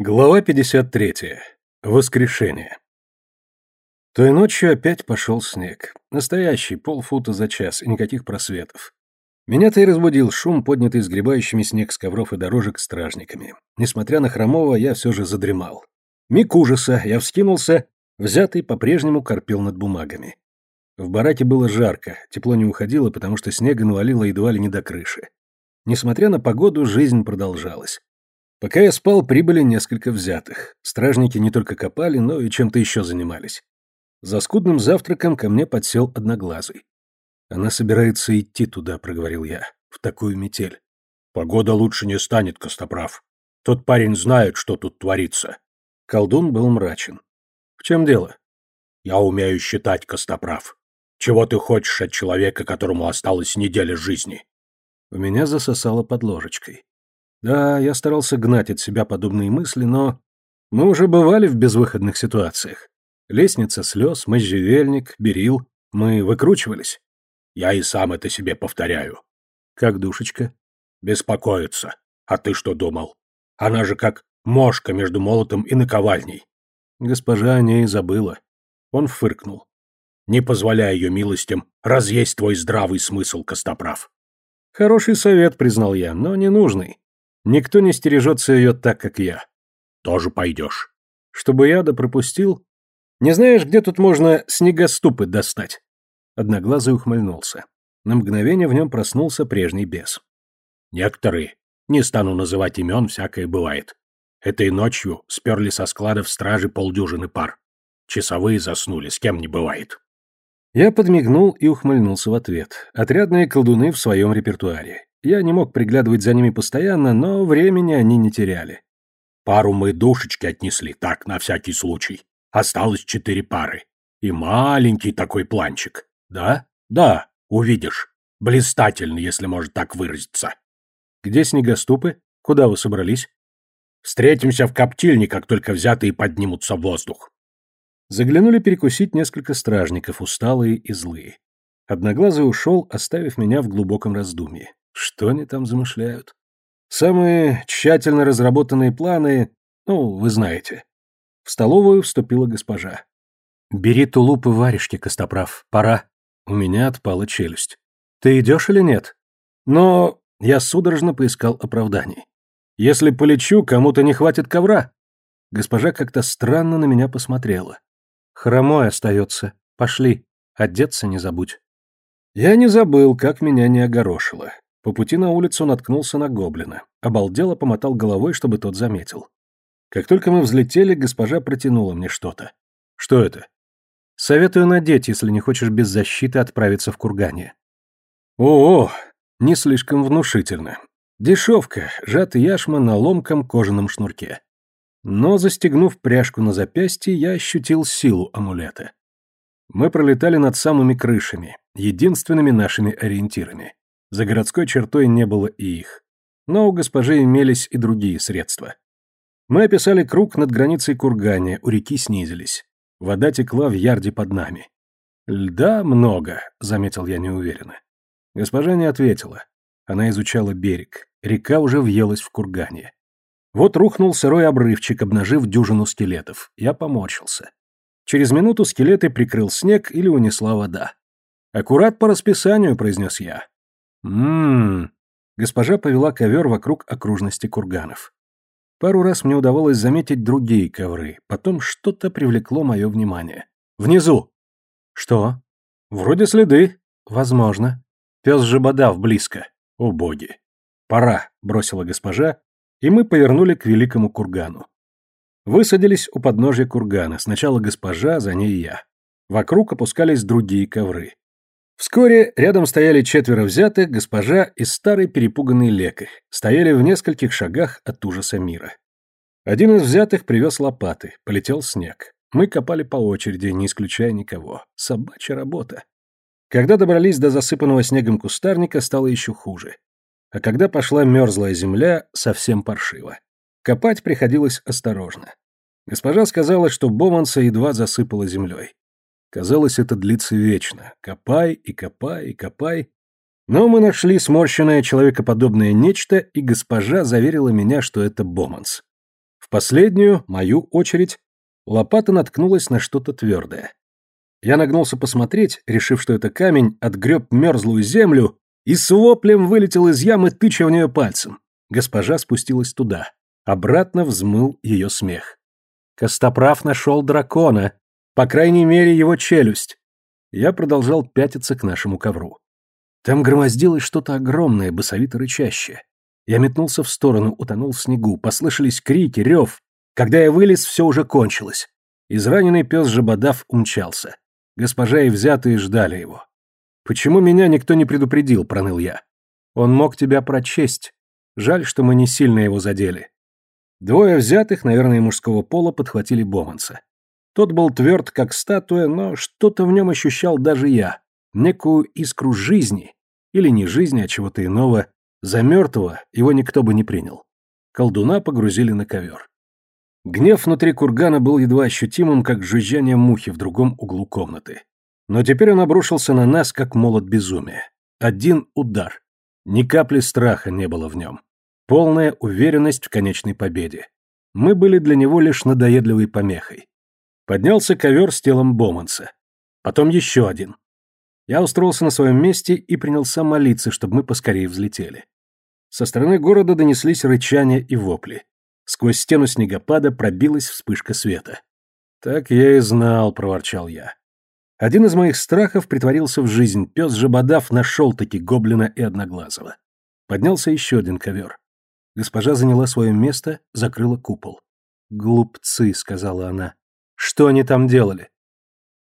Глава 53. Воскрешение. Той ночью опять пошел снег. Настоящий, полфута за час, и никаких просветов. Меня-то и разбудил шум, поднятый сгребающими снег с ковров и дорожек стражниками. Несмотря на хромого, я все же задремал. Миг ужаса, я вскинулся, взятый по-прежнему корпел над бумагами. В бараке было жарко, тепло не уходило, потому что снега навалило едва ли не до крыши. Несмотря на погоду, жизнь продолжалась. Пока я спал, прибыли несколько взятых. Стражники не только копали, но и чем-то еще занимались. За скудным завтраком ко мне подсел одноглазый. «Она собирается идти туда», — проговорил я, — «в такую метель». «Погода лучше не станет, Костоправ. Тот парень знает, что тут творится». Колдун был мрачен. «В чем дело?» «Я умею считать, Костоправ. Чего ты хочешь от человека, которому осталась неделя жизни?» У меня засосало под ложечкой. Да, я старался гнать от себя подобные мысли, но... Мы уже бывали в безвыходных ситуациях. Лестница слез, можжевельник, берил. Мы выкручивались. Я и сам это себе повторяю. Как душечка? Беспокоится. А ты что думал? Она же как мошка между молотом и наковальней. Госпожа о ней забыла. Он фыркнул. Не позволяй ее милостям разъесть твой здравый смысл, Костоправ. Хороший совет, признал я, но не нужный. Никто не стережется ее так, как я. Тоже пойдешь. Чтобы я да пропустил? Не знаешь, где тут можно снегоступы достать? Одноглазый ухмыльнулся. На мгновение в нем проснулся прежний бес. Некоторые, не стану называть имен, всякое бывает. Этой ночью сперли со складов стражи полдюжины пар. Часовые заснули, с кем не бывает. Я подмигнул и ухмыльнулся в ответ. Отрядные колдуны в своем репертуаре. Я не мог приглядывать за ними постоянно, но времени они не теряли. Пару мы душечки отнесли, так, на всякий случай. Осталось четыре пары. И маленький такой планчик. Да? Да, увидишь. Блистательный, если можно так выразиться. Где снегоступы? Куда вы собрались? Встретимся в коптильне, как только взятые поднимутся в воздух. Заглянули перекусить несколько стражников, усталые и злые. Одноглазый ушел, оставив меня в глубоком раздумье. Что они там замышляют? Самые тщательно разработанные планы, ну, вы знаете. В столовую вступила госпожа. «Бери тулуп и варежки, Костоправ, пора». У меня отпала челюсть. «Ты идешь или нет?» Но я судорожно поискал оправданий. «Если полечу, кому-то не хватит ковра». Госпожа как-то странно на меня посмотрела. «Хромой остается. Пошли. Одеться не забудь». Я не забыл, как меня не огорошило. По пути на улицу наткнулся на гоблина. Обалдело помотал головой, чтобы тот заметил. Как только мы взлетели, госпожа протянула мне что-то. Что это? Советую надеть, если не хочешь без защиты отправиться в кургане. О, -о не слишком внушительно. Дешевка, сжатый яшма на ломком кожаном шнурке. Но, застегнув пряжку на запястье, я ощутил силу амулета. Мы пролетали над самыми крышами, единственными нашими ориентирами. За городской чертой не было и их. Но у госпожи имелись и другие средства. Мы описали круг над границей кургане, у реки снизились. Вода текла в ярде под нами. «Льда много», — заметил я неуверенно. Госпожа не ответила. Она изучала берег. Река уже въелась в кургане. Вот рухнул сырой обрывчик, обнажив дюжину скелетов. Я поморщился. Через минуту скелеты прикрыл снег или унесла вода. «Аккурат по расписанию», — произнес я. Ммм. Госпожа повела ковер вокруг окружности курганов. Пару раз мне удавалось заметить другие ковры, потом что-то привлекло мое внимание. Внизу. Что? Вроде следы. Возможно. Пес жебодав близко. О боги. Пора, бросила госпожа, и мы повернули к великому кургану. Высадились у подножия кургана, сначала госпожа, за ней я. Вокруг опускались другие ковры. Вскоре рядом стояли четверо взятых, госпожа и старый перепуганный лекарь, стояли в нескольких шагах от ужаса мира. Один из взятых привез лопаты, полетел снег. Мы копали по очереди, не исключая никого. Собачья работа. Когда добрались до засыпанного снегом кустарника, стало еще хуже. А когда пошла мерзлая земля, совсем паршиво. Копать приходилось осторожно. Госпожа сказала, что Боманса едва засыпала землей. Казалось, это длится вечно. Копай и копай и копай. Но мы нашли сморщенное человекоподобное нечто, и госпожа заверила меня, что это Боманс. В последнюю, мою очередь, лопата наткнулась на что-то твердое. Я нагнулся посмотреть, решив, что это камень, отгреб мерзлую землю и с воплем вылетел из ямы, тыча в нее пальцем. Госпожа спустилась туда. Обратно взмыл ее смех. Костоправ нашел дракона. По крайней мере, его челюсть. Я продолжал пятиться к нашему ковру. Там громоздилось что-то огромное, басовито рычащее. Я метнулся в сторону, утонул в снегу, послышались крики, рев. Когда я вылез, все уже кончилось. Израненный пес Жабодав умчался. Госпожа и взятые ждали его. «Почему меня никто не предупредил?» – проныл я. «Он мог тебя прочесть. Жаль, что мы не сильно его задели». Двое взятых, наверное, мужского пола, подхватили Боманса. Тот был тверд, как статуя, но что-то в нем ощущал даже я. Некую искру жизни. Или не жизни, а чего-то иного. За мертвого его никто бы не принял. Колдуна погрузили на ковер. Гнев внутри кургана был едва ощутимым, как жужжание мухи в другом углу комнаты. Но теперь он обрушился на нас, как молот безумия. Один удар. Ни капли страха не было в нем. Полная уверенность в конечной победе. Мы были для него лишь надоедливой помехой. Поднялся ковер с телом Боманса. Потом еще один. Я устроился на своем месте и принялся молиться, чтобы мы поскорее взлетели. Со стороны города донеслись рычания и вопли. Сквозь стену снегопада пробилась вспышка света. «Так я и знал», — проворчал я. Один из моих страхов притворился в жизнь. Пес Жабодав нашел-таки гоблина и одноглазого. Поднялся еще один ковер. Госпожа заняла свое место, закрыла купол. «Глупцы», — сказала она. «Что они там делали?»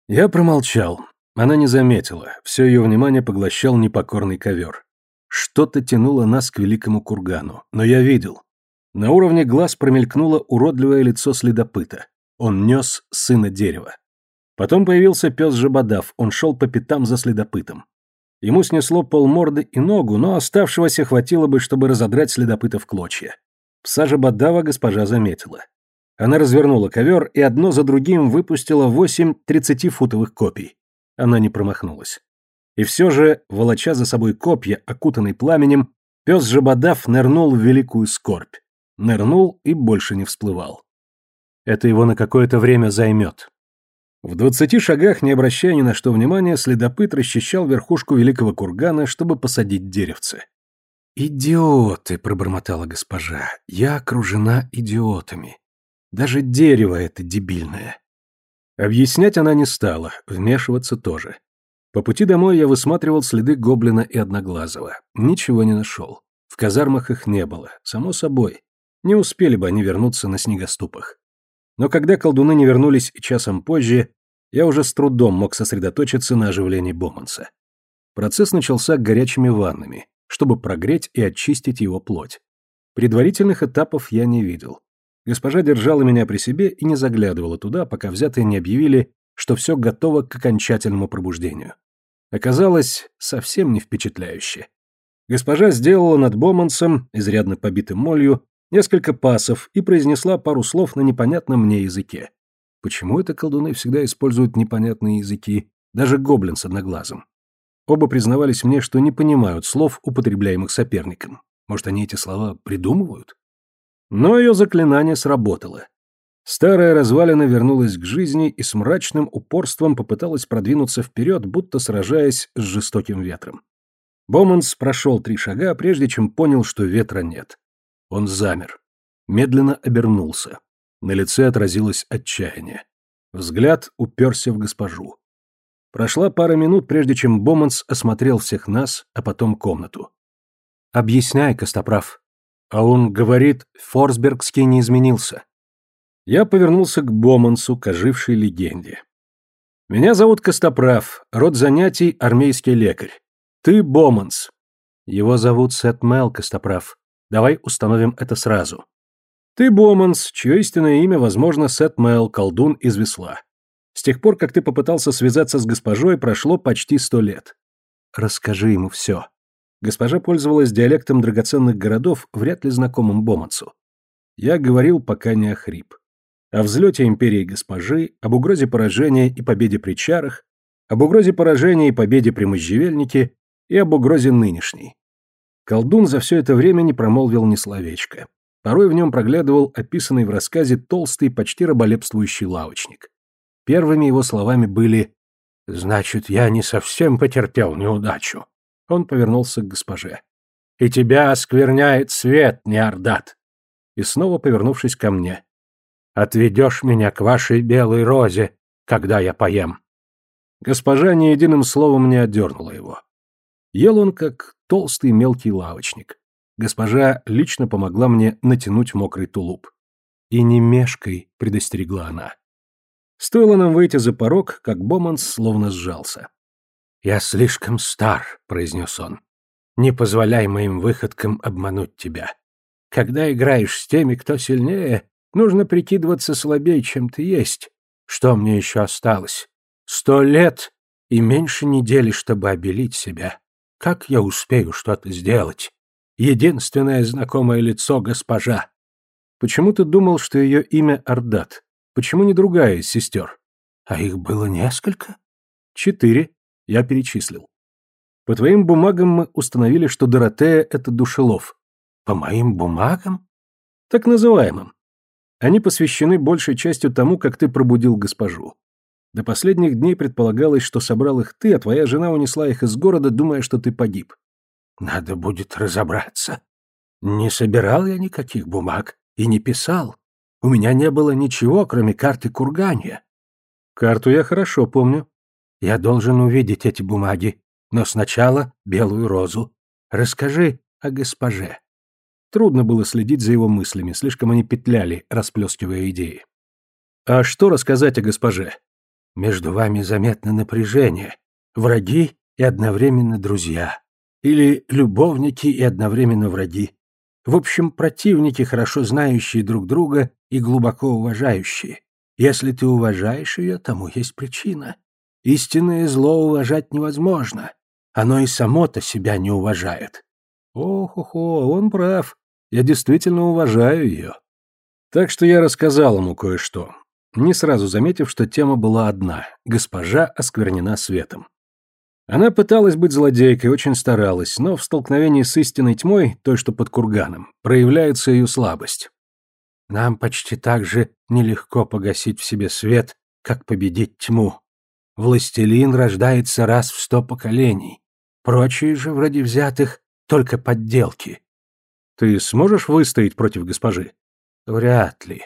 Я промолчал. Она не заметила. Все ее внимание поглощал непокорный ковер. Что-то тянуло нас к великому кургану. Но я видел. На уровне глаз промелькнуло уродливое лицо следопыта. Он нес сына дерева. Потом появился пес Жабодав, он шел по пятам за следопытом. Ему снесло полморды и ногу, но оставшегося хватило бы, чтобы разодрать следопыта в клочья. Пса Жабодава госпожа заметила. Она развернула ковер и одно за другим выпустила восемь тридцатифутовых копий. Она не промахнулась. И все же, волоча за собой копья, окутанный пламенем, пес Жабодав нырнул в великую скорбь. Нырнул и больше не всплывал. Это его на какое-то время займет. В двадцати шагах, не обращая ни на что внимания, следопыт расчищал верхушку великого кургана, чтобы посадить деревце. «Идиоты!» — пробормотала госпожа. «Я окружена идиотами. Даже дерево это дебильное». Объяснять она не стала, вмешиваться тоже. По пути домой я высматривал следы гоблина и одноглазого. Ничего не нашел. В казармах их не было, само собой. Не успели бы они вернуться на снегоступах. Но когда колдуны не вернулись часом позже, я уже с трудом мог сосредоточиться на оживлении Боманса. Процесс начался горячими ваннами, чтобы прогреть и очистить его плоть. Предварительных этапов я не видел. Госпожа держала меня при себе и не заглядывала туда, пока взятые не объявили, что все готово к окончательному пробуждению. Оказалось, совсем не впечатляюще. Госпожа сделала над Бомансом, изрядно побитым молью, несколько пасов и произнесла пару слов на непонятном мне языке. Почему это колдуны всегда используют непонятные языки, даже гоблин с одноглазым? Оба признавались мне, что не понимают слов, употребляемых соперником. Может, они эти слова придумывают? Но ее заклинание сработало. Старая развалина вернулась к жизни и с мрачным упорством попыталась продвинуться вперед, будто сражаясь с жестоким ветром. Боманс прошел три шага, прежде чем понял, что ветра нет. Он замер. Медленно обернулся. На лице отразилось отчаяние. Взгляд уперся в госпожу. Прошла пара минут, прежде чем Боманс осмотрел всех нас, а потом комнату. «Объясняй, Костоправ». А он говорит, Форсбергский не изменился. Я повернулся к Бомансу, к ожившей легенде. «Меня зовут Костоправ, род занятий армейский лекарь. Ты Боманс». «Его зовут Сет Мел, Костоправ. Давай установим это сразу. Ты Боманс, чье истинное имя, возможно, Сет Мэл, колдун из Весла. С тех пор, как ты попытался связаться с госпожой, прошло почти сто лет. Расскажи ему все. Госпожа пользовалась диалектом драгоценных городов, вряд ли знакомым Бомансу. Я говорил, пока не охрип. О взлете империи госпожи, об угрозе поражения и победе при чарах, об угрозе поражения и победе при можжевельнике и об угрозе нынешней. Колдун за все это время не промолвил ни словечка. Порой в нем проглядывал описанный в рассказе толстый, почти раболепствующий лавочник. Первыми его словами были «Значит, я не совсем потерпел неудачу». Он повернулся к госпоже. «И тебя оскверняет свет, Неордат!» И снова повернувшись ко мне. «Отведешь меня к вашей белой розе, когда я поем». Госпожа ни единым словом не отдернула его. Ел он, как толстый мелкий лавочник. Госпожа лично помогла мне натянуть мокрый тулуп. «И не мешкой», — предостерегла она. Стоило нам выйти за порог, как Боманс словно сжался. «Я слишком стар», — произнес он. «Не позволяй моим выходкам обмануть тебя. Когда играешь с теми, кто сильнее, нужно прикидываться слабее, чем ты есть. Что мне еще осталось? Сто лет и меньше недели, чтобы обелить себя. Как я успею что-то сделать? Единственное знакомое лицо госпожа. Почему ты думал, что ее имя Ардат? Почему не другая из сестер? А их было несколько? Четыре. Я перечислил. По твоим бумагам мы установили, что Доротея — это душелов. По моим бумагам? Так называемым. Они посвящены большей частью тому, как ты пробудил госпожу. До последних дней предполагалось, что собрал их ты, а твоя жена унесла их из города, думая, что ты погиб. Надо будет разобраться. Не собирал я никаких бумаг и не писал. У меня не было ничего, кроме карты кургания. Карту я хорошо помню. Я должен увидеть эти бумаги, но сначала белую розу. Расскажи о госпоже. Трудно было следить за его мыслями, слишком они петляли, расплескивая идеи. А что рассказать о госпоже? Между вами заметно напряжение. Враги и одновременно друзья. Или любовники и одновременно враги. В общем, противники, хорошо знающие друг друга и глубоко уважающие. Если ты уважаешь ее, тому есть причина. Истинное зло уважать невозможно. Оно и само-то себя не уважает. Ох-охо, он прав. Я действительно уважаю ее. Так что я рассказал ему кое-что, не сразу заметив, что тема была одна — госпожа осквернена светом. Она пыталась быть злодейкой, очень старалась, но в столкновении с истинной тьмой, той, что под курганом, проявляется ее слабость. Нам почти так же нелегко погасить в себе свет, как победить тьму. Властелин рождается раз в сто поколений. Прочие же, вроде взятых, только подделки. Ты сможешь выстоять против госпожи? Вряд ли.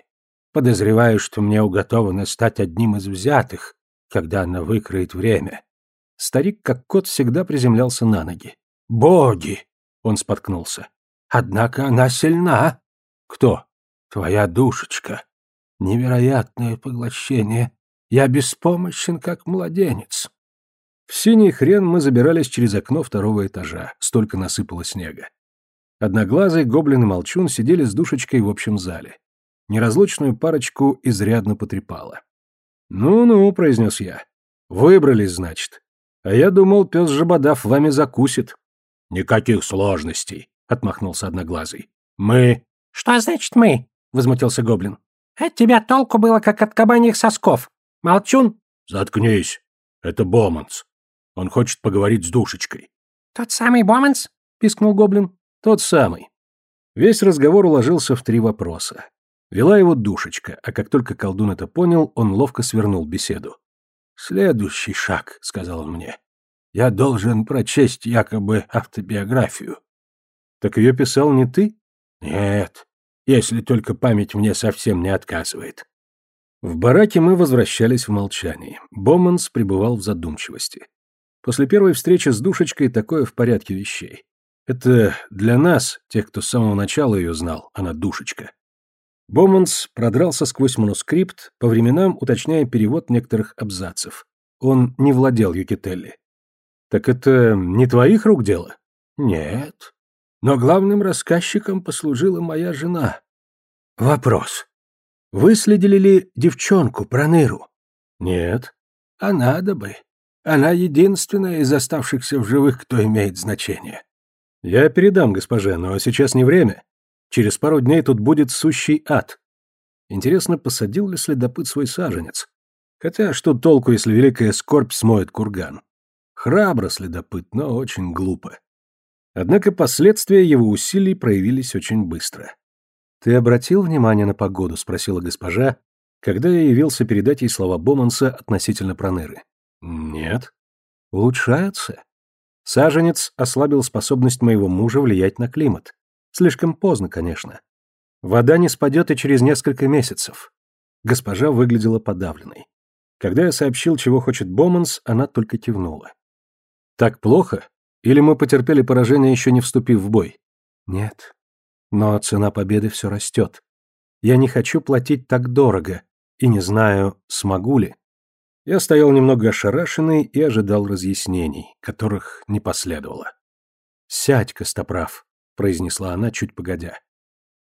Подозреваю, что мне уготовано стать одним из взятых, когда она выкроет время. Старик, как кот, всегда приземлялся на ноги. «Боги!» — он споткнулся. «Однако она сильна!» «Кто?» «Твоя душечка. Невероятное поглощение. Я беспомощен, как младенец». В синий хрен мы забирались через окно второго этажа, столько насыпало снега. Одноглазый гоблин и молчун сидели с душечкой в общем зале. Неразлучную парочку изрядно потрепало. «Ну-ну», — произнес я. «Выбрались, значит. А я думал, пес Жабодав вами закусит. Никаких сложностей, отмахнулся одноглазый. Мы... Что значит мы? Возмутился гоблин. От тебя толку было, как от кабаньих сосков. Молчун. Заткнись. Это Боманс. Он хочет поговорить с душечкой. Тот самый Боманс? Пискнул гоблин. Тот самый. Весь разговор уложился в три вопроса. Вела его душечка, а как только колдун это понял, он ловко свернул беседу. «Следующий шаг», — сказал он мне. «Я должен прочесть якобы автобиографию». «Так ее писал не ты?» «Нет, если только память мне совсем не отказывает». В бараке мы возвращались в молчании. Боманс пребывал в задумчивости. После первой встречи с душечкой такое в порядке вещей. Это для нас, тех, кто с самого начала ее знал, она душечка. Боманс продрался сквозь манускрипт, по временам уточняя перевод некоторых абзацев. Он не владел Юкителли. «Так это не твоих рук дело?» «Нет. Но главным рассказчиком послужила моя жена. Вопрос. Выследили ли девчонку Проныру?» «Нет. А надо бы. Она единственная из оставшихся в живых, кто имеет значение». «Я передам госпоже, но сейчас не время. Через пару дней тут будет сущий ад. Интересно, посадил ли следопыт свой саженец? Хотя что толку, если великая скорбь смоет курган? Храбро следопыт, но очень глупо. Однако последствия его усилий проявились очень быстро. «Ты обратил внимание на погоду?» — спросила госпожа, когда я явился передать ей слова Боманса относительно проныры. «Нет». «Улучшаются?» Саженец ослабил способность моего мужа влиять на климат. Слишком поздно, конечно. Вода не спадет и через несколько месяцев. Госпожа выглядела подавленной. Когда я сообщил, чего хочет Боманс, она только кивнула. «Так плохо? Или мы потерпели поражение, еще не вступив в бой?» «Нет. Но цена победы все растет. Я не хочу платить так дорого, и не знаю, смогу ли». Я стоял немного ошарашенный и ожидал разъяснений, которых не последовало. «Сядь, Костоправ», — произнесла она чуть погодя.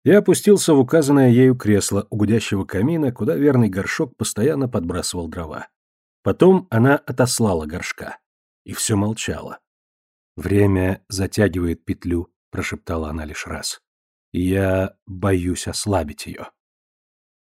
Я опустился в указанное ею кресло у гудящего камина, куда верный горшок постоянно подбрасывал дрова. Потом она отослала горшка. И все молчала. «Время затягивает петлю», — прошептала она лишь раз. «Я боюсь ослабить ее».